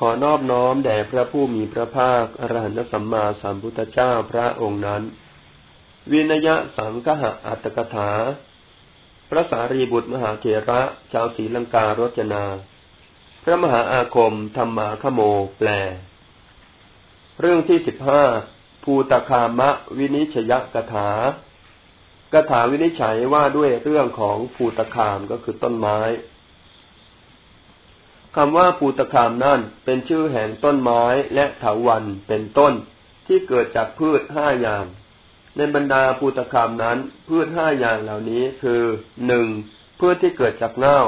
ขอนอบน้อมแด่พระผู้มีพระภาคอรหันตสัมมาสัมพุทธเจ้าพระองค์นั้น วินยะสังคหะอัตถกถา พระสารีบุตรมหาเถระชาวศรีลังการจนา พระมหาอาคมธรรมาขโมแปล เรื่องที่สิบห้าภูตคามะวินิชยกถากถาวินิจฉัยว่าด้วยเรื่องของภูตคามก็คือต้นไม้ คำว่าภูตคามนั่นเป็นชื่อแห่งต้นไม้และเถาวันเป็นต้นที่เกิดจากพืชห้าอย่าง ในบรรดาภูตคามนั้น พืชห้าอย่างเหล่านี้คือหนึ่งพืชที่เกิดจากเง่า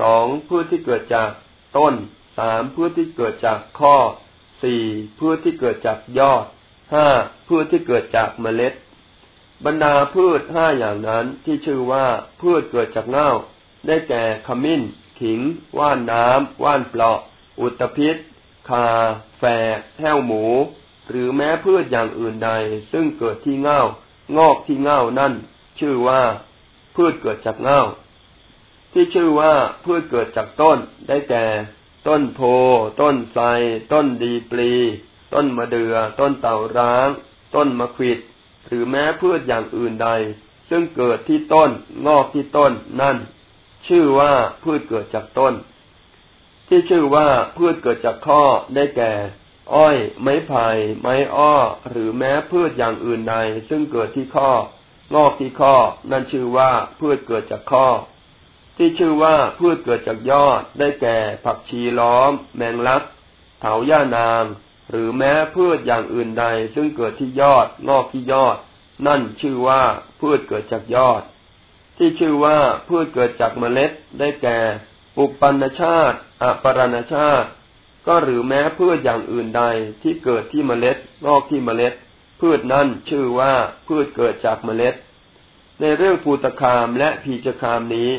สองพืชที่เกิดจากต้นสามพืชที่เกิดจากข้อสี่พืชที่เกิดจากยอดห้าพืชที่เกิดจากเมล็ด บรรดาพืชห้าอย่างนั้นที่ชื่อว่าพืชเกิดจากเง่าได้แก่ขมิ้น ขิง ว่านน้ำ ว่านเปลาะ อุตภิษคา แฝกแห้วหมู หรือแม้พืชอย่างอื่นใด ซึ่งเกิดที่เง่างอกที่เง่านั่น ชื่อว่า พืชเกิดจากเง่าที่ชื่อว่าพืชเกิดจากต้น ได้แก่ ต้นโพ ต้นไทรต้นดีปลี ต้นมะเดือ่อต้นเต่าร้าง ต้นมะขิด หรือแม้พืชอย่างอื่นใด ซึ่งเกิดที่ต้น งอกที่ต้นนั่น ชื่อว่าพืชเกิดจากต้น ที่ชื่อว่าพืชเกิดจากข้อได้แก่ อ้อย ไม้ไผ่ ไม้อ้อ หรือแม้พืชอย่างอื่นใด ซึ่งเกิดที่ข้องอกที่ข้อ นั่นชื่อว่าพืชเกิดจากข้อ ที่ชื่อว่าพืชเกิดจากยอด ได้แก่ ผักชีล้อม แมงลักเถาย่านาง หรือแม้พืชอย่างอื่นใด ซึ่งเกิดที่ยอด งอกที่ยอด นั่นชื่อว่าพืชเกิดจากยอด ที่ชื่อว่าพืชเกิดจากเมล็ดได้แก่ ปุปันชาติอปรณชาติ ก็หรือแม้พืชอย่างอื่นใดที่เกิดที่เมล็ดงอกที่เมล็ด พืชนั้นชื่อว่าพืชเกิดจากเมล็ด ในเรื่องภูตคามและพีจคามนี้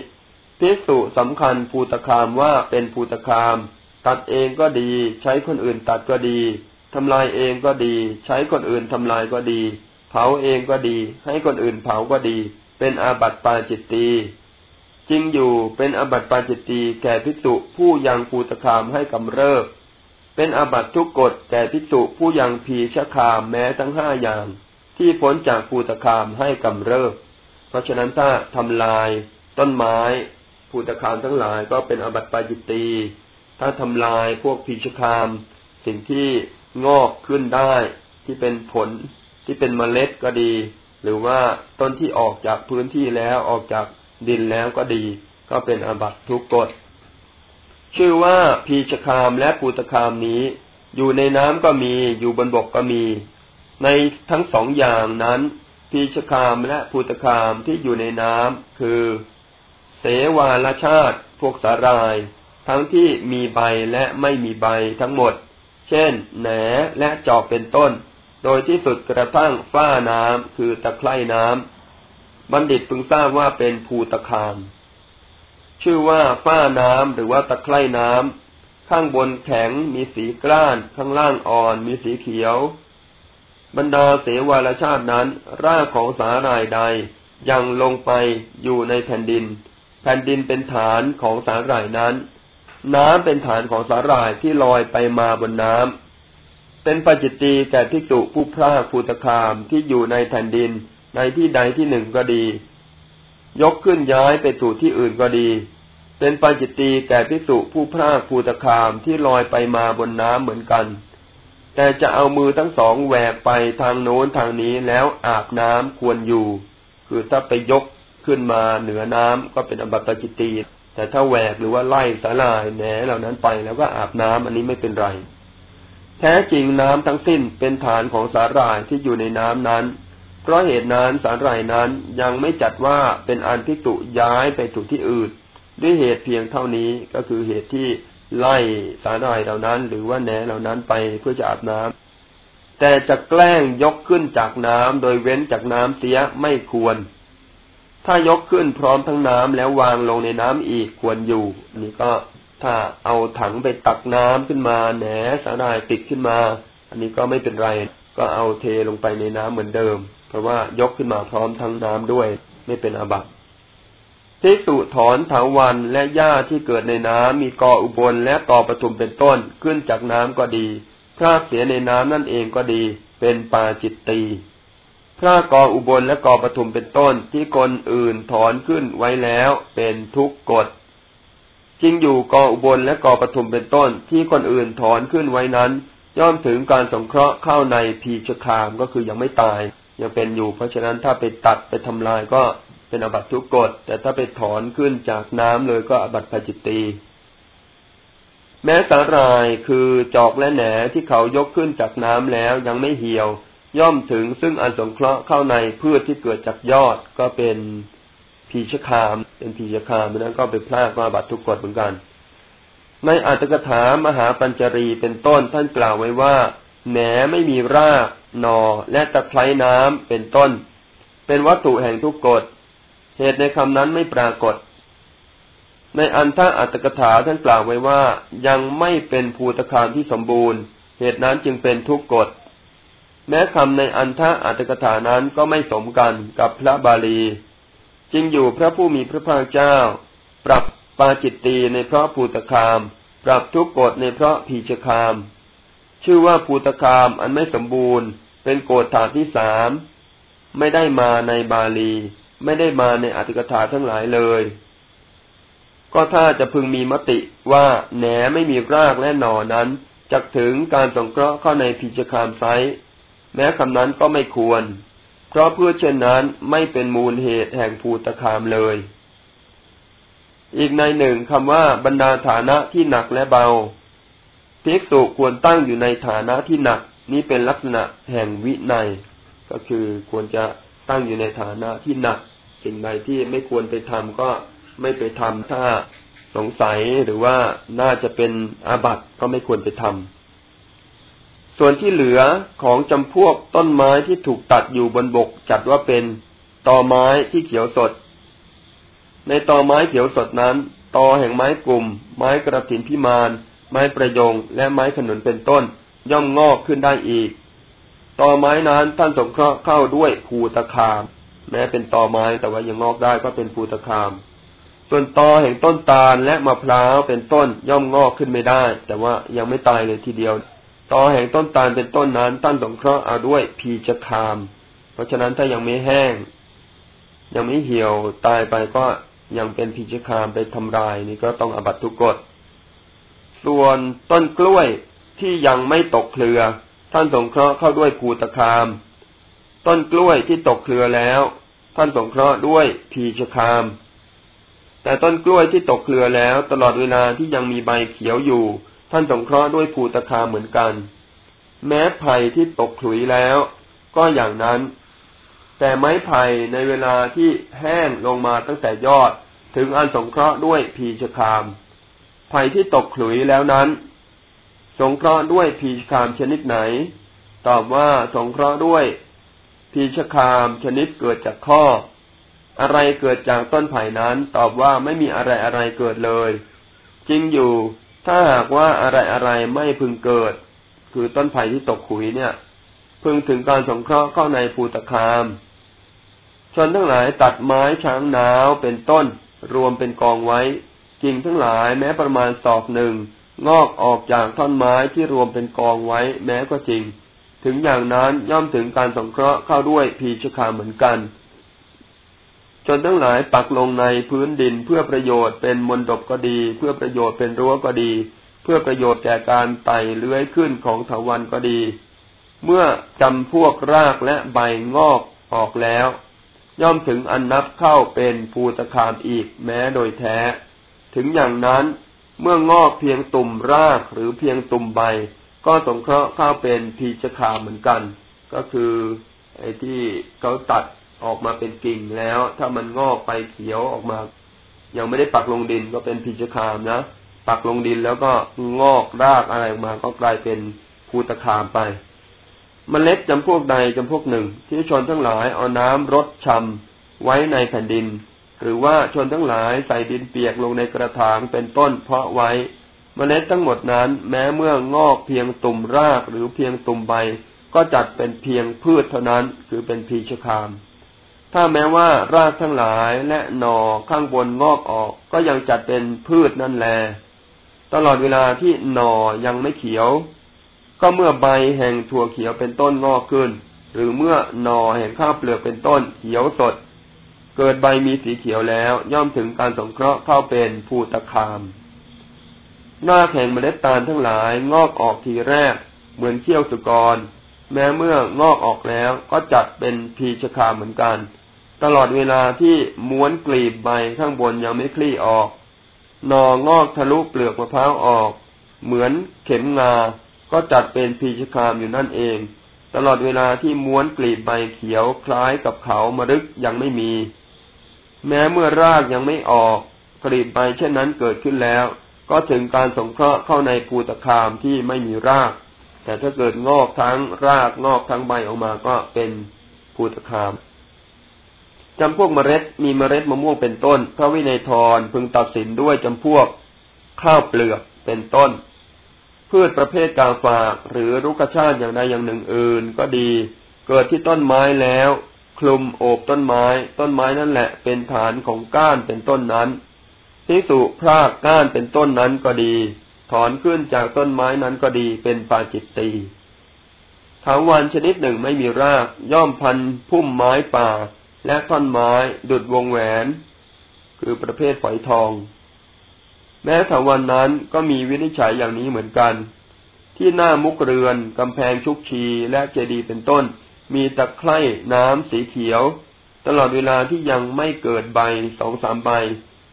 พิสุสำคัญภูตคามว่าเป็นภูตคาม ตัดเองก็ดี ใช้คนอื่นตัดก็ดีทำลายเองก็ดี ใช้คนอื่นทำลายก็ดี เผาเองก็ดี ให้คนอื่นเผาก็ดี เป็นอาบัติปาจิตตีจริงอยู่เป็นอาบัติปาจิตตีแก่ภิกษุผู้ยังภูตคามให้กำเริบ เป็นอาบัติทุกกฎแก่ภิกษุผู้ยังพีชคามแม้ทั้งห้าอย่าง ที่พ้นจากภูตคามให้กำเริบ เพราะฉะนั้นถ้าทำลายต้นไม้ภูตคามทั้งหลายก็เป็นอาบัติปาจิตตีถ้าทำลายพวกพีชคาม สิ่งที่งอกขึ้นได้ที่เป็นผลที่เป็นเมล็ดก็ดี หรือว่าต้นที่ออกจากพื้นที่แล้วออกจากดินแล้วก็ดี ก็เป็นอาบัตทุกกฎชื่อว่าพีชคามและปูตคามนี้ อยู่ในน้ำก็มีอยู่บนบกก็มี ในทั้งสองอย่างนั้นพีชคามและปูตคามที่อยู่ในน้ำคือ เสวาลชาติ พวกสาลาย ทั้งที่มีใบและไม่มีใบทั้งหมด เช่น แหนและจอกเป็นต้น โดยที่สุดกระทั่งฝ้าน้ำคือตะไคร่น้ำบัณฑิตพึงทราบว่าเป็นภูตะคาม ชื่อว่าฝ้าน้ำหรือว่าตะไคร่น้ำข้างบนแข็งมีสีกล้าน ข้างล่างอ่อนมีสีเขียว บรรดาเสวาลชาตินั้น รากของสาหร่ายใดยังลงไปอยู่ในแผ่นดิน แผ่นดินเป็นฐานของสาหร่ายนั้น น้ำเป็นฐานของสาหร่ายที่ลอยไปมาบนน้ำ เป็นปัจจิตีแก่ภิกษุผู้พรากภูตคามที่อยู่ในแผ่นดินในที่ใดที่หนึ่งก็ดี ยกขึ้นย้ายไปสู่ที่อื่นก็ดี เป็นปัจจิตีแก่ภิกษุผู้พรากภูตคามที่ลอยไปมาบนน้ำเหมือนกัน แต่จะเอามือทั้งสองแหวกไปทางโน้นทางนี้แล้วอาบน้ำควรอยู่ คือถ้าไปยกขึ้นมาเหนือน้ำก็เป็นอบัตปัจจิตีแต่ถ้าแหวกหรือว่าไล่สาลายแหนเหล่านั้นไปแล้วก็อาบน้ำอันนี้ไม่เป็นไร แท้จริงน้ำทั้งสิ้นเป็นฐานของสาหร่ายที่อยู่ในน้ำนั้น เพราะเหตุนั้นสาหร่ายนั้นยังไม่จัดว่าเป็นอันทิตุย้ายไปถูกที่อื่น ด้วยเหตุเพียงเท่านี้ก็คือเหตุที่ไล่สาหร่ายเหล่านั้น หรือว่าแหนเหล่านั้นไปเพื่อจะอาบน้ำแต่จะแกล้งยกขึ้นจากน้ำโดยเว้นจากน้ำเสียไม่ควร ถ้ายกขึ้นพร้อมทั้งน้ำแล้ววางลงในน้ำอีกควรอยู่ นี่ก็ ถ้าเอาถังไปตักน้ำขึ้นมาแหนสาหร่ายติดขึ้นมา อันนี้ก็ไม่เป็นไร ก็เอาเทลงไปในน้ำเหมือนเดิม เพราะว่ายกขึ้นมาพร้อมทั้งน้ำด้วย ไม่เป็นอาบัติทิสุถอนถาวันและหญ้าที่เกิดในน้ำมีกออุบลและกอปทุมเป็นต้นขึ้นจากน้ำก็ดีพรากเสียในน้ำนั่นเองก็ดี เป็นปาจิตตีพระกออุบลและกอปทุมเป็นต้นที่คนอื่นถอนขึ้นไว้แล้วเป็นทุกกฎ จริงอยู่กออุบลและกอปทุมเป็นต้นที่คนอื่นถอนขึ้นไว้นั้น ย่อมถึงการสงเคราะห์เข้าในพีชคามก็คือยังไม่ตาย ยังเป็นอยู่ เพราะฉะนั้นถ้าไปตัดไปทำลายก็เป็นอบัตทุกกฎแต่ถ้าไปถอนขึ้นจากน้ำเลยก็อบัตพจิตตีแม้สาหร่ายคือจอกและแหนที่เขายกขึ้นจากน้ำแล้วยังไม่เหี่ยว ย่อมถึงซึ่งอันสงเคราะห์เข้าในพืชที่เกิดจากยอดก็เป็นพีชคาม เป็นพีชคามนั้นก็เป็นพลาดมาบัตทุกกฎเหมือนกัน ในอัตถกถามหาปัญจรีเป็นต้นท่านกล่าวไว้ว่าแหนไม่มีรากหนอและตะไคร้น้ำเป็นต้น เป็นวัตถุแห่งทุกกฎ เหตุในคำนั้นไม่ปรากฏ ในอันท่าอัตถกถาท่านกล่าวไว้ว่ายังไม่เป็นภูตคามที่สมบูรณ์ เหตุนั้นจึงเป็นทุกกฎ แม้คำในอันท่าอัตถกถานั้นก็ไม่สมกันกับพระบาลี จึงอยู่พระผู้มีพระภาคเจ้า ปรับปาจิตตีในเพราะภูตคาม ปรับทุกโกฎในเพราะพีชคาม ชื่อว่าภูตคามอันไม่สมบูรณ์ เป็นโกฏฐานที่สามไม่ได้มาในบาลี ไม่ได้มาในอัตถกถาทั้งหลายเลย ก็ถ้าจะพึงมีมติว่าแหนไม่มีรากและหน่อนั้นจะถึงการสงเคราะห์เข้าในพีชคามไซแม้คำนั้นก็ไม่ควร เพราะเพื่อเช่นนั้นไม่เป็นมูลเหตุแห่งภูตคามเลย อีกในหนึ่งคำว่าบรรดาฐานะที่หนักและเบาภิกษุควรตั้งอยู่ในฐานะที่หนัก นี้เป็นลักษณะแห่งวินัย ก็คือควรจะตั้งอยู่ในฐานะที่หนัก สิ่งใดที่ไม่ควรไปทำก็ไม่ไปทำถ้าสงสัยหรือว่าน่าจะเป็นอาบัติก็ไม่ควรไปทำ ส่วนที่เหลือของจำพวกต้นไม้ที่ถูกตัดอยู่บนบกจัดว่าเป็นตอไม้ที่เขียวสด ในตอไม้เขียวสดนั้น ตอแห่งไม้กลุ่ม ไม้กระถินพิมานไม้ประยงและไม้ขนุนเป็นต้น ย่อมงอกขึ้นได้อีก ตอไม้นั้นท่านสงเคราะห์เข้าด้วยภูตะคาม แม้เป็นตอไม้แต่ว่ายังงอกได้ก็เป็นภูตะคาม ส่วนตอแห่งต้นตาลและมะพร้าวเป็นต้นย่อมงอกขึ้นไม่ได้ แต่ว่ายังไม่ตายเลยทีเดียว ตอแห่งต้นตาลเป็นต้นนั้นท่านสงเคราะห์เอาด้วยพีจคาม เพราะฉะนั้นถ้ายังไม่แห้ง ยังไม่เหี่ยวตายไปก็ยังเป็นพีจคามไปทำลายนี่ก็ต้องอบัตทุกกฎส่วนต้นกล้วยที่ยังไม่ตกเครือ ท่านสงเคราะห์เข้าด้วยภูตคาม ต้นกล้วยที่ตกเครือแล้ว ท่านสงเคราะห์ด้วยพีชคาม แต่ต้นกล้วยที่ตกเครือแล้ว ตลอดเวลาที่ยังมีใบเขียวอยู่ ท่านสงเคราะห์ด้วยภูตคาเหมือนกัน แม้ไผ่ที่ตกขลุยแล้ว ก็อย่างนั้น แต่ไม้ไผ่ในเวลาที่แห้งลงมาตั้งแต่ยอด ถึงอันสงเคราะห์ด้วยพีชคาม ไผ่ที่ตกขลุยแล้วนั้น สงเคราะห์ด้วยพีชคามชนิดไหน ตอบว่าสงเคราะห์ด้วยพีชคามชนิดเกิดจากข้อ อะไรเกิดจากต้นไผ่นั้น ตอบว่าไม่มีอะไรอะไรเกิดเลย จริงอยู่ ถ้าหากว่าอะไรอะไรไม่พึงเกิด คือต้นไผ่ที่ตกขุยเนี่ย พึงถึงการสงเคราะห์เข้าในภูตคาม ชนทั้งหลายตัดไม้ช้างนาวเป็นต้น รวมเป็นกองไว้กิ่งทั้งหลายแม้ประมาณศอกหนึ่งงอกออกจากท่อนไม้ที่รวมเป็นกองไว้แม้ก็จริง ถึงอย่างนั้นย่อมถึงการสงเคราะห์เข้าด้วยพีชคาเหมือนกัน จนทั้งหลายปักลงในพื้นดินเพื่อประโยชน์เป็นมนดบก็ดี เพื่อประโยชน์เป็นรั้วก็ดี เพื่อประโยชน์แก่การไต่เลื้อยขึ้นของถาวันก็ดี เมื่อจำพวกรากและใบงอกออกแล้ว ย่อมถึงอันนับเข้าเป็นภูตคามอีกแม้โดยแท้ ถึงอย่างนั้นเมื่องอกเพียงตุ่มรากหรือเพียงตุ่มใบ ก็สงเคราะห์เข้าเป็นพีจคาเหมือนกัน ก็คือ ไอ้ที่เขาตัด ออกมาเป็นกิ่งแล้ว ถ้ามันงอกไปเขียวออกมา ยังไม่ได้ปักลงดินก็เป็นพิจคามนะปักลงดินแล้วก็งอกรากอะไรออกมา ก็กลายเป็นภูตคามไปมเมล็ดจำพวกใดจำพวกหนึ่ง ที่ชนทั้งหลายเอาน้ำรดชำไว้ในแผ่นดิน หรือว่าชนทั้งหลายใส่ดินเปียกลงในกระถางเป็นต้นเพาะไว้เมล็ดทั้งหมดนั้น แม้เมื่องอกเพียงตุ่มรากหรือเพียงตุ่มใบ ก็จัดเป็นเพียงพืชเท่านั้น คือเป็นพีชคาม ถ้าแม้ว่ารากทั้งหลายและหนอข้างบนงอกออก ก็ยังจัดเป็นพืชนั่นแล ตลอดเวลาที่หนอยังไม่เขียว ก็เมื่อใบแห่งถั่วเขียวเป็นต้นงอกขึ้น หรือเมื่อหนอแห่งข้าวเปลือกเป็นต้นเขียวสด เกิดใบมีสีเขียวแล้ว ย่อมถึงการสงเคราะห์เข้าเป็นภูตคามหน้าแห่งเมล็ดตาลทั้งหลายงอกออกทีแรก เหมือนเขี้ยวสุกร แม้เมื่องอกออกแล้วก็จัดเป็นพีชคาเหมือนกัน ตลอดเวลาที่ม้วนกลีบใบข้างบนยังไม่คลี่ออกนองอกทะลุเปลือกมะพร้าวออก เหมือนเข็มงา ก็จัดเป็นพีชคามอยู่นั่นเอง ตลอดเวลาที่ม้วนกลีบใบเขียวคล้ายกับเขามรึกยังไม่มี แม้เมื่อรากยังไม่ออก กลีบใบเช่นนั้นเกิดขึ้นแล้ว ก็ถึงการสงเคราะห์เข้าในภูตคามที่ไม่มีราก แต่ถ้าเกิดงอกทั้งรากงอกทั้งใบออกมาก็เป็นภูตคาม จำพวกเมล็ดมีเมล็ดมะม่วงเป็นต้น พระวินัยทรพึงตัดสินด้วยจำพวกข้าวเปลือกเป็นต้น พืชประเภทกาฝากหรือรุกชาติอย่างใดอย่างหนึ่งอื่นก็ดี เกิดที่ต้นไม้แล้ว คลุมโอบต้นไม้ ต้นไม้นั่นแหละเป็นฐานของก้านเป็นต้นนั้นทิสุพรากก้านเป็นต้นนั้นก็ดี ถอนขึ้นจากต้นไม้นั้นก็ดีเป็นปาจิตตีถาวันชนิดหนึ่งไม่มีรากย่อมพันพุ่มไม้ป่า และท่อนไม้ดุดวงแหวน คือประเภทฝอยทอง แม้ถาวันนั้นก็มีวินิจฉัยอย่างนี้เหมือนกัน ที่หน้ามุกเรือนกำแพงชุกชีและเจดีย์เป็นต้น มีตะไคร่น้ำสีเขียว ตลอดเวลาที่ยังไม่เกิดใบสองสามใบ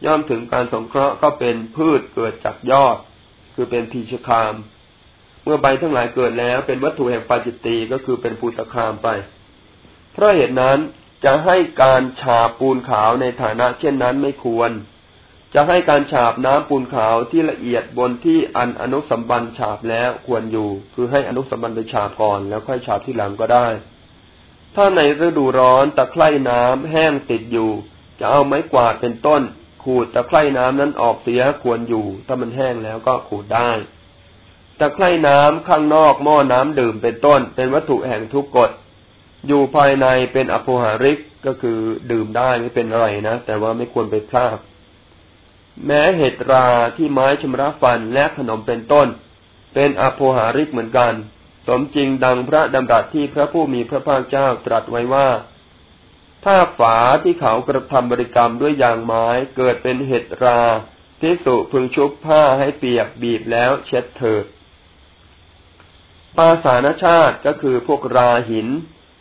ย่อมถึงการสงเคราะห์ก็เป็นพืชเกิดจากยอด คือเป็นพีชคาม เมื่อใบทั้งหลายเกิดแล้วเป็นวัตถุแห่งปาจิตตีก็คือเป็นภูตคามไป เพราะเหตุนั้น จะให้การฉาบปูนขาวในฐานะเช่นนั้นไม่ควร จะให้การฉาบน้ำปูนขาวที่ละเอียดบนที่อันอนุสัมบันฉาบแล้วควรอยู่ คือให้อนุสัมบันไปฉาบก่อนแล้วค่อยฉาบที่หลังก็ได้ ถ้าในฤดูร้อนตะไคร่น้ำแห้งติดอยู่ จะเอาไม้กวาดเป็นต้น ขูดตะไคร่น้ำนั้นออกเสียควรอยู่ ถ้ามันแห้งแล้วก็ขูดได้ตะไคร่น้ำข้างนอกหม้อน้ำดื่มเป็นต้น เป็นวัตถุแห่งทุกกฎ อยู่ภายในเป็นอโภหาริกก็คือดื่มได้ไม่เป็นอะไรนะ แต่ว่าไม่ควรไปพลาดแม้เห็ดราที่ไม้ชำระฟันและขนมเป็นต้น เป็นอโภหาริกเหมือนกัน สมจริงดังพระดำรัสที่พระผู้มีพระภาคเจ้าตรัสไว้ว่า ถ้าฝาที่เขากระทำบริกรรมด้วยยางไม้เกิดเป็นเห็ดราที่สุพึงชุบผ้าให้เปียกบีบแล้วเช็ดเถิดปาสานชาติก็คือพวกราหิน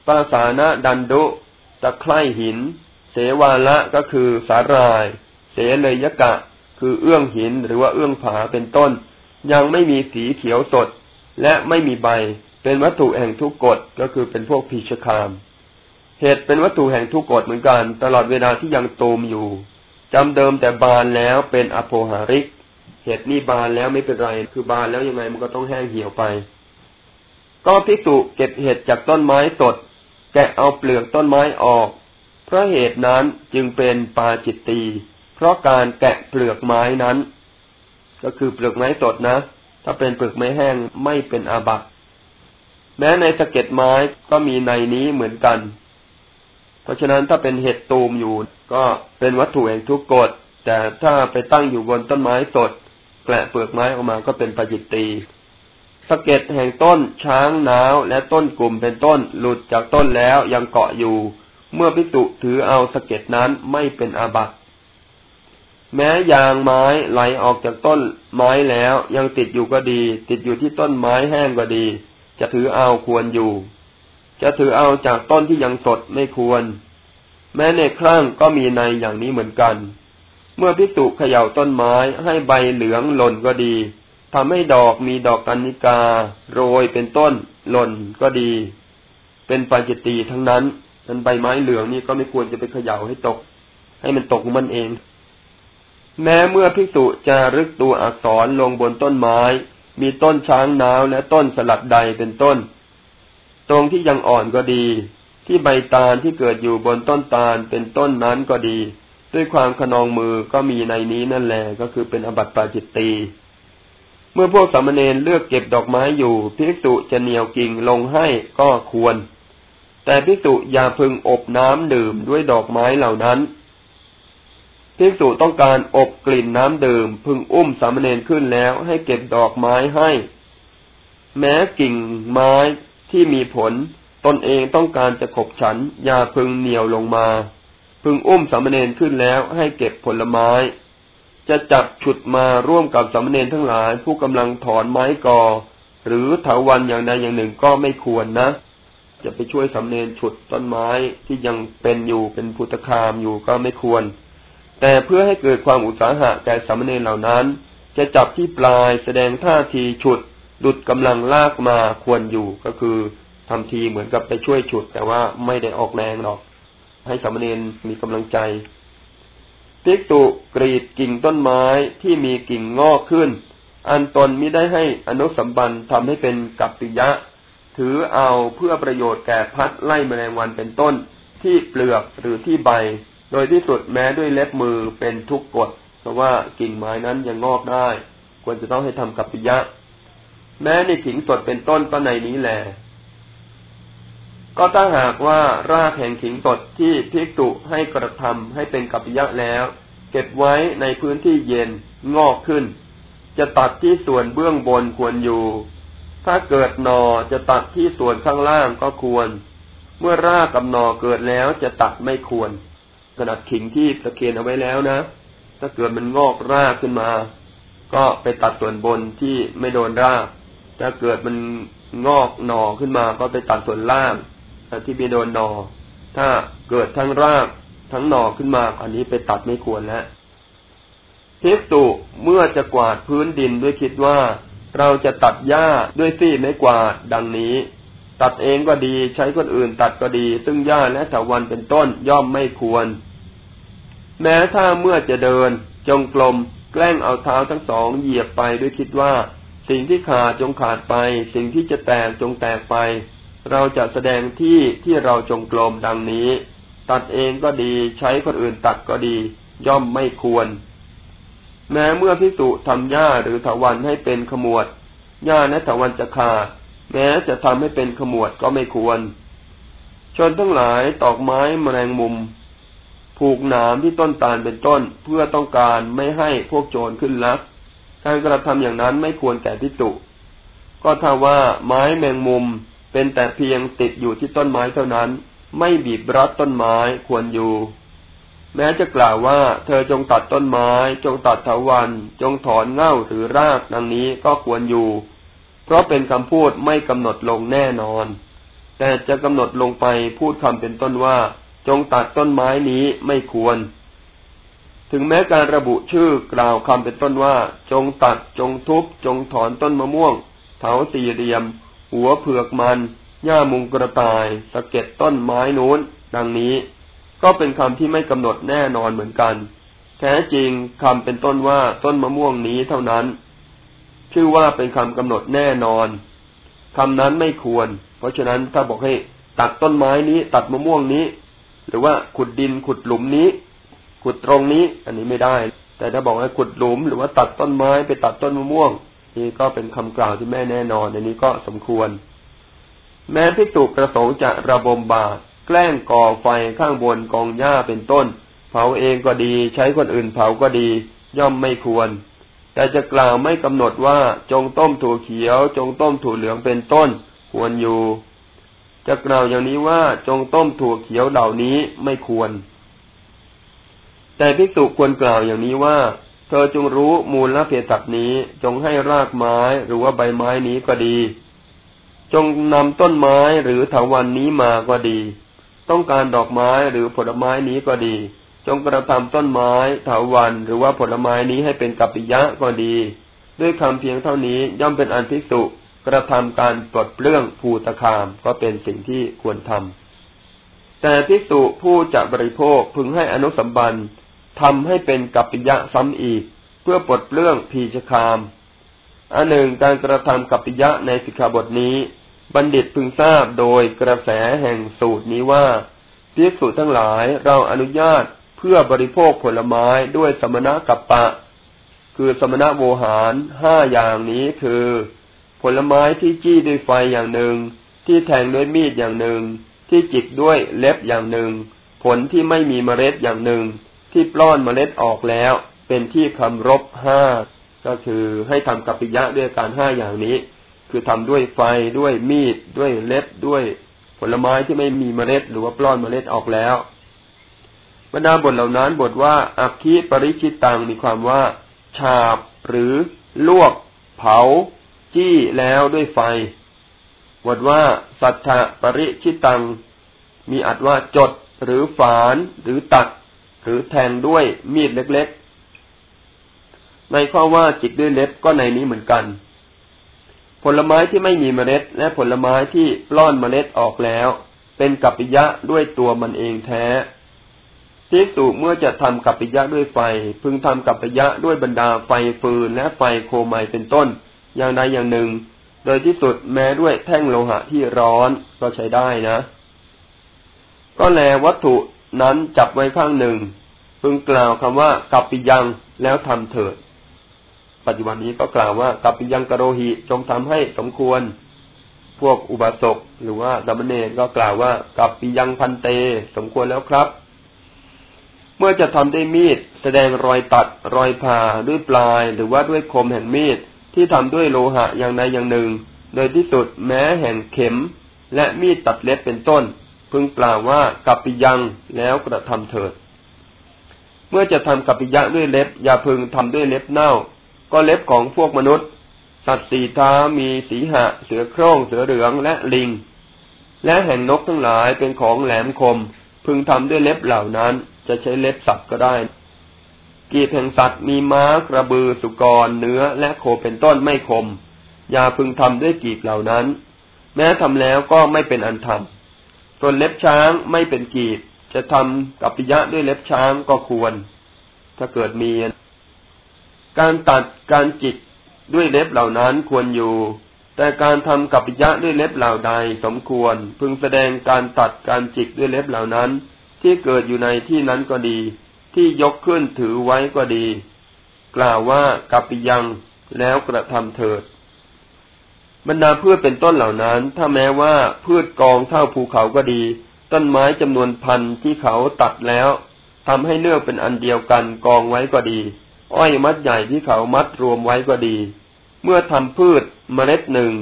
ปาสานะดันดุตะไคร่หิน เสวาละก็คือสาราย เสเลยกะ คือเอื้องหินหรือว่าเอื้องผาเป็นต้น ยังไม่มีสีเขียวสด และไม่มีใบ เป็นวัตถุแห่งทุกกฎก็คือเป็นพวกพีชคาม เหตุเป็นวัตถุแห่งทุกกฎเหมือนกัน ตลอดเวลาที่ยังตูมอยู่จำเดิมแต่บานแล้วเป็นอโภหาริก เหตุนี้บานแล้วไม่เป็นไร คือบานแล้วยังไงมันก็ต้องแห้งเหี่ยวไป ก็พิจุเก็บเห็ดจากต้นไม้สด แกะเอาเปลือกต้นไม้ออก เพราะเหตุนั้นจึงเป็นปาจิตตี เพราะการแกะเปลือกไม้นั้น ก็คือเปลือกไม้สดนะ ถ้าเป็นเปลือกไม้แห้งไม่เป็นอาบัติแม้ในสะเก็ดไม้ก็มีในนี้เหมือนกัน เพราะฉะนั้นถ้าเป็นเห็ดตูมอยู่ ก็เป็นวัตถุแห่งทุกกฎ แต่ถ้าไปตั้งอยู่บนต้นไม้สดแกะเปลือกไม้ออกมาก็เป็นปาจิตตี สะเก็ดแห่งต้นช้างนาวและต้นกลุ่มเป็นต้นหลุดจากต้นแล้วยังเกาะอยู่ เมื่อพิจุถือเอาสะเก็ดนั้นไม่เป็นอาบัติแม้ยางไม้ไหลออกจากต้นไม้แล้วยังติดอยู่ก็ดี ติดอยู่ที่ต้นไม้แห้งก็ดี จะถือเอาควรอยู่ จะถือเอาจากต้นที่ยังสดไม่ควร แม้ในครั้งก็มีในอย่างนี้เหมือนกัน เมื่อพิจุเขย่าต้นไม้ให้ใบเหลืองหล่นก็ดี ทำให้ดอกมีดอกกัญนิกา โรยเป็นต้น หล่นก็ดี เป็นปาจิตีทั้งนั้นนั้นใบไม้เหลืองนี่ก็ไม่ควรจะไปเขย่าให้ตก ให้มันตกมันเอง แม้เมื่อพิสุจะรึกตัวอักษรลงบนต้นไม้ มีต้นช้างนาวและต้นสลัดใดเป็นต้น ตรงที่ยังอ่อนก็ดี ที่ใบตาลที่เกิดอยู่บนต้นตาลเป็นต้นนั้นก็ดี ด้วยความขนองมือก็มีในนี้นั่นแหละก็คือเป็นอบัติปาจิตตี เมื่อพวกสามเณรเลือกเก็บดอกไม้อยู่ภิกษุจะเหนียวกิ่งลงให้ก็ควร แต่ภิกษุอย่าพึงอบน้ำดื่มด้วยดอกไม้เหล่านั้นภิกษุต้องการอบกลิ่นน้ำดื่ม พึงอุ้มสามเณรขึ้นแล้วให้เก็บดอกไม้ให้ แม้กิ่งไม้ที่มีผล ตนเองต้องการจะขบฉัน อย่าพึงเหนียวลงมา พึงอุ้มสามเณรขึ้นแล้วให้เก็บผลไม้ จะจับฉุดมาร่วมกับสามเณรทั้งหลายผู้กำลังถอนไม้กอ หรือเถาวันอย่างใดอย่างหนึ่งก็ไม่ควรนะ จะไปช่วยสามเณรฉุดต้นไม้ที่ยังเป็นอยู่เป็นพุทธคามอยู่ก็ไม่ควร แต่เพื่อให้เกิดความอุตสาหะแก่สามเณรเหล่านั้น จะจับที่ปลายแสดงท่าทีฉุดดุดกำลังลากมาควรอยู่ก็คือทำทีเหมือนกับไปช่วยฉุด แต่ว่าไม่ได้ออกแรงหรอก ให้สามเณรมีกำลังใจ ภิกตุกรีดกิ่งต้นไม้ที่มีกิ่งงอกขึ้น อันตนมิได้ให้อนุสัมบันทำให้เป็นกัปปิยะ ถือเอาเพื่อประโยชน์แก่พัดไล่แมลงวันเป็นต้นที่เปลือกหรือที่ใบ โดยที่สุดแม้ด้วยเล็บมือเป็นทุกกฎเพราะว่ากิ่งไม้นั้นยังงอกได้ ควรจะต้องให้ทำกัปปิยะ แม้ในขิงสดเป็นต้นก็ในนี้แหละ ก็ถ้าหากว่ารากแห่งขิงสดที่พิกตุให้กระทำให้เป็นกัปปิยะแล้ว เก็บไว้ในพื้นที่เย็นงอกขึ้น จะตัดที่ส่วนเบื้องบนควรอยู่ ถ้าเกิดหนอจะตัดที่ส่วนข้างล่างก็ควร เมื่อรากกับหนอเกิดแล้วจะตัดไม่ควรขนาดขิงที่ตะเคียนเอาไว้แล้วนะ ถ้าเกิดมันงอกรากขึ้นมา ก็ไปตัดส่วนบนที่ไม่โดนราก ถ้าเกิดมันงอกหนอขึ้นมาก็ไปตัดส่วนล่าง ที่ไม่โดนหนอ ถ้าเกิดทั้งรากทั้งหน่อขึ้นมา อันนี้ไปตัดไม่ควรแล้วเทกตุเมื่อจะกวาดพื้นดินด้วยคิดว่า เราจะตัดหญ้าด้วยซี่ไม้กวาดดังนี้ ตัดเองก็ดีใช้คนอื่นตัดก็ดี ซึ่งหญ้าและถาวันเป็นต้นย่อมไม่ควร แม้ถ้าเมื่อจะเดิน จงกลม แกล้งเอาเท้าทั้งสองเหยียบไปด้วยคิดว่า สิ่งที่ขาดจงขาดไป สิ่งที่จะแตกจงแตกไป เราจะแสดงที่ที่เราจงกลมดังนี้ ตัดเองก็ดีใช้คนอื่นตัดก็ดี ย่อมไม่ควร แม้เมื่อพิสุทำหญ้าหรือถาวันให้เป็นขมวดหญ้าและถาวันจะขาดแม้จะทำให้เป็นขมวดก็ไม่ควร ชนทั้งหลายตอกไม้มแมลงมุม ผูกหนามที่ต้นตาลเป็นต้นเพื่อต้องการไม่ให้พวกโจรขึ้นลัก การกระทำอย่างนั้นไม่ควรแก่ทิตุก็ถ้าว่าไม้แมงมุม เป็นแต่เพียงติดอยู่ที่ต้นไม้เท่านั้น ไม่บีบรัดต้นไม้ควรอยู่ แม้จะกล่าวว่า เธอจงตัดต้นไม้ จงตัดเถาวัน จงถอนเง่าหรือรากดังนี้ก็ควรอยู่ เพราะเป็นคำพูดไม่กำหนดลงแน่นอน แต่จะกำหนดลงไปพูดคำเป็นต้นว่า จงตัดต้นไม้นี้ไม่ควร ถึงแม้การระบุชื่อกล่าวคำเป็นต้นว่า จงตัดจงทุบ จงถอนต้นมะม่วงเถาสี่เหลี่ยม หัวเผือกมัน หญ้ามุงกระต่ายสะเก็ดต้นไม้นู้น ดังนี้ ก็เป็นคำที่ไม่กำหนดแน่นอนเหมือนกัน แท้จริงคำเป็นต้นว่าต้นมะม่วงนี้เท่านั้น ชื่อว่าเป็นคำกำหนดแน่นอนคำนั้นไม่ควร เพราะฉะนั้นถ้าบอกให้ตัดต้นไม้นี้ ตัดมะม่วงนี้ หรือว่าขุดดินขุดหลุมนี้ ขุดตรงนี้ อันนี้ไม่ได้ แต่ถ้าบอกให้ขุดหลุม หรือว่าตัดต้นไม้ไปตัดต้นมะม่วง นี่ก็เป็นคำกล่าวที่แม่แน่นอนอันนี้ก็สมควร แม้พิจุประสงค์จะระบมบาแกล้งก่อไฟข้างบนกองหญ้าเป็นต้น เผาเองก็ดี ใช้คนอื่นเผาก็ดี ย่อมไม่ควร แต่จะกล่าวไม่กำหนดว่าจงต้มถั่วเขียว จงต้มถั่วเหลืองเป็นต้น ควรอยู่ จะกล่าวอย่างนี้ว่าจงต้มถั่วเขียวเหล่านี้ไม่ควร แต่ภิกษุควรกล่าวอย่างนี้ว่า เธอจงรู้มูลละเพศันี้จงให้รากไม้หรือว่าใบไม้นี้ก็ดี จงนำต้นไม้หรือถาวันนี้มาก็ดี ต้องการดอกไม้หรือผลไม้นี้ก็ดี จงกระทำต้นไม้เถาวันหรือว่าผลไม้นี้ให้เป็นกัปปิยะก็ดี ด้วยคำเพียงเท่านี้ย่อมเป็นอันภิกษุกระทำการปลดเปลื้องภูตคามก็เป็นสิ่งที่ควรทำแต่ภิกษุผู้จะบริโภคพึงให้อนุสัมบัน ทำให้เป็นกัปปิยะซ้ำอีก เพื่อปลดเปลื้องพีชคาม อันหนึ่งการกระทำกัปปิยะในสิกขาบทนี้ บัณฑิตพึงทราบโดยกระแสแห่งสูตรนี้ว่าภิกษุทั้งหลายเราอนุญาตเพื่อบริโภคผลไม้ด้วยสมณะกัปปะ คือสมณะโวหารห้าอย่างนี้คือ ผลไม้ที่จี้ด้วยไฟอย่างหนึ่ง ที่แทงด้วยมีดอย่างหนึ่ง ที่จิกด้วยเล็บอย่างหนึ่ง ผลที่ไม่มีเมล็ดอย่างหนึ่ง ที่ปล้อนเมล็ดออกแล้ว เป็นที่คำรบห้าก็คือให้ทำกัปปิยะด้วยการห้าอย่างนี้ คือทำด้วยไฟด้วยมีดด้วยเล็บด้วยผลไม้ที่ไม่มีเมล็ด หรือว่าปล้อนเมล็ดออกแล้วบรรดาบทเหล่านั้นบทว่าอักคีปริชิตังมีความว่า ฉาบหรือลวก เผา จี้แล้วด้วยไฟ บทว่า สัทธปริชิตัง มีอัดว่าจดหรือฝานหรือตัด หรือแทงด้วยมีดเล็กๆ ในข้อว่าจิกด้วยเล็บก็ในนี้เหมือนกัน ผลไม้ที่ไม่มีเมล็ด และผลไม้ที่ปล้อนเมล็ดออกแล้ว เป็นกัปปิยะด้วยตัวมันเองแท้ภิกษุเมื่อจะทำกัปปิยะด้วยไฟ พึงทำกัปปิยะด้วยบรรดาไฟฟืนและไฟโคมไมเป็นต้น อย่างใดอย่างหนึ่ง โดยที่สุดแม้ด้วยแท่งโลหะที่ร้อนก็ใช้ได้นะ ก็แลวัตถุ นั้นจับไว้ข้างหนึ่ง พึงกล่าวคำว่ากัปปิยังแล้วทำเถิด ปัจจุบันนี้ก็กล่าวว่ากัปปิยังกโรหิจงทำให้สมควร พวกอุบาสกหรือว่าดัมเนก็กล่าวว่ากัปปิยังพันเต สมควรแล้วครับ เมื่อจะทำด้วยมีดแสดงรอยตัดรอยผ่าด้วยปลาย หรือว่าด้วยคมแห่งมีดที่ทำด้วยโลหะอย่างใดอย่างหนึ่ง โดยที่สุดแม้แห่งเข็มและมีดตัดเล็บเป็นต้น พึงกล่าวว่ากัปปิยังแล้วกระทำเถิด เมื่อจะทำกัปปิยะด้วยเล็บ อย่าพึงทำด้วยเล็บเน่า ก็เล็บของพวกมนุษย์ สัตว์สีเท้ามีสีหะ เสือโคร่งเสือเหลืองและลิง และแห่งนกทั้งหลายเป็นของแหลมคม พึงทำด้วยเล็บเหล่านั้น จะใช้เล็บสัตว์ก็ได้กีบแห่งสัตว์มีม้ากระบือสุกร เนื้อและโคเป็นต้นไม่คม อย่าพึงทำด้วยกีบเหล่านั้น แม้ทำแล้วก็ไม่เป็นอันทำ ส่วนเล็บช้างไม่เป็นกีบ จะทำกับปิยะด้วยเล็บช้างก็ควร ถ้าเกิดมีการตัดการจิกด้วยเล็บเหล่านั้นควรอยู่ แต่การทำกับปิยะด้วยเล็บเหล่าใดสมควร พึงแสดงการตัดการจิกด้วยเล็บเหล่านั้น ที่เกิดอยู่ในที่นั้นก็ดี ที่ยกขึ้นถือไว้ก็ดี กล่าวว่ากัปปิยังแล้วกระทำเถิด บรรดาพืชเป็นต้นเหล่านั้น ถ้าแม้ว่าพืชกองเท่าภูเขาก็ดี ต้นไม้จำนวนพันที่เขาตัดแล้วทำให้เนื้อเป็นอันเดียวกันกองไว้ก็ดี อ้อยมัดใหญ่ที่เขามัดรวมไว้ก็ดี เมื่อทำพืชเมล็ดหนึ่ง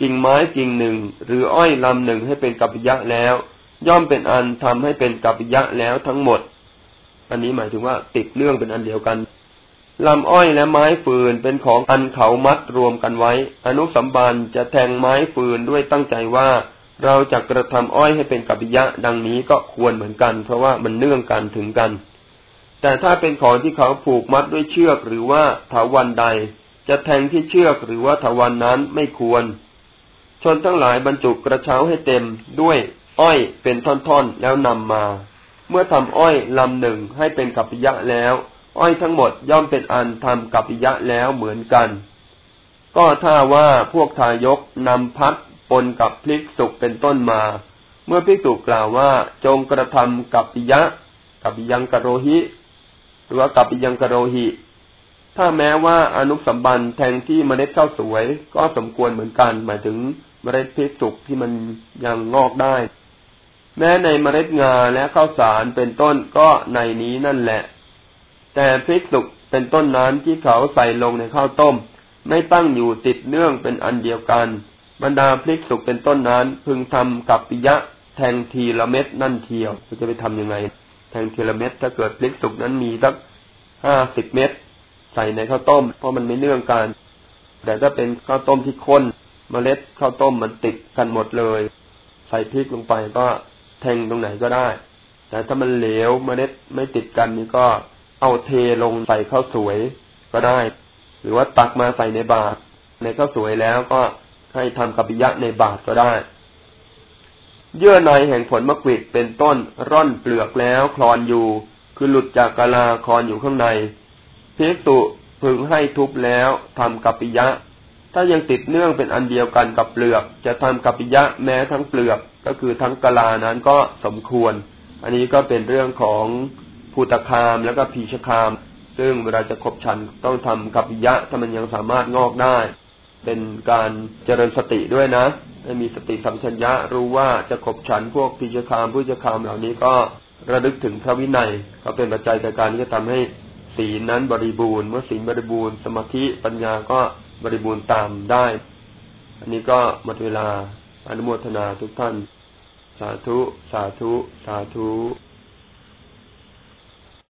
กิ่งไม้กิ่งหนึ่ง หรืออ้อยลำหนึ่งให้เป็นกัปปิยะแล้ว ย่อมเป็นอันทำให้เป็นกัปปิยะแล้วทั้งหมด อันนี้หมายถึงว่าติดเรื่องเป็นอันเดียวกัน ลำอ้อยและไม้ฟืนเป็นของอันเขามัดรวมกันไว้ อนุสัมบันจะแทงไม้ฟืนด้วยตั้งใจว่า เราจะกระทำอ้อยให้เป็นกัปปิยะ ดังนี้ก็ควรเหมือนกัน เพราะว่ามันเนื่องกันถึงกัน แต่ถ้าเป็นของที่เขาผูกมัดด้วยเชือกหรือว่าถาวันใด จะแทงที่เชือกหรือว่าถาวันนั้นไม่ควร ชนทั้งหลายบรรจุกระเช้าให้เต็มด้วยอ้อยเป็นท่อนๆแล้วนำมา เมื่อทำอ้อยลำหนึ่งให้เป็นกัปปิยะแล้ว อ้อยทั้งหมดย่อมเป็นอันทำกัปปิยะแล้วเหมือนกัน ก็ถ้าว่าพวกทายกนำพัดปนกับพลิกสุกเป็นต้นมา เมื่อพิกสุกล่าวว่าจงกระทำกัปปิยะกัปปิยังกโรหิหรือว่ากัปปิยังกโรหิ ถ้าแม้ว่าอนุสัมบันแทงที่เมล็ดข้าวสวย ก็สมควรเหมือนกัน หมายถึงเมล็ดพริกสุกที่มันยังงอกได้ แม้ในเมล็ดงาและข้าวสารเป็นต้นก็ในนี้นั่นแหละ แต่พริกสุกเป็นต้นนั้นที่เขาใส่ลงในข้าวต้ม ไม่ตั้งอยู่ติดเนื่องเป็นอันเดียวกัน บรรดาพริกสุกเป็นต้นนั้น พึงทำกับปิยะแทงทีละเม็ดนั่นเทียวจะไปทํำยังไง แทงทีละเม็ดถ้าเกิดพริกสุกนั้นมีสักห้าสิบเม็ดใส่ในข้าวต้ม เพราะมันไม่เนื่องกันแต่ถ้าเป็นข้าวต้มที่ข้นเมล็ดข้าวต้มมันติดกันหมดเลย ใส่พริกลงไปก็แทงตรงไหนก็ได้ แต่ถ้ามันเหลวเมล็ดไม่ติดกันนี่ก็ เอาเทลงใส่ข้าวสวยก็ได้ หรือว่าตักมาใส่ในบาตรในข้าวสวยแล้วก็ให้ทำกับิยะในบาตรก็ได้ เยื่อในแห่งผลมะกวิดเป็นต้นร่อนเปลือกแล้วคลอนอยู่ คือหลุดจากกะลาคลอนอยู่ข้างในเพิกตุพึงให้ทุบแล้วทำกัปิยะ ถ้ายังติดเนื่องเป็นอันเดียวกันกับเปลือก จะทำกัปปิยะแม้ทั้งเปลือกก็คือทั้งกะลานั้นก็สมควร อันนี้ก็เป็นเรื่องของ ภูตคามแล้วก็พีชคาม ซึ่งเวลาจะคบฉันต้องทำกัปปิยะถ้ามันยังสามารถงอกได้ เป็นการเจริญสติด้วยนะให้มีสติสัมชัญญะรู้ว่าจะขบฉันพวกพิจคามผู้จคามเหล่านี้ก็ระลึกถึงพระวินัย ก็เป็นปัจจัยในการที่จะทำให้ศีลนั้นบริบูรณ์เมื่อศีลบริบูรณ์ สมาธิปัญญาก็บริบูรณ์ตามได้ อันนี้ก็หมดเวลาอนุโมทนาทุกท่าน สาธุ สาธุ สาธุ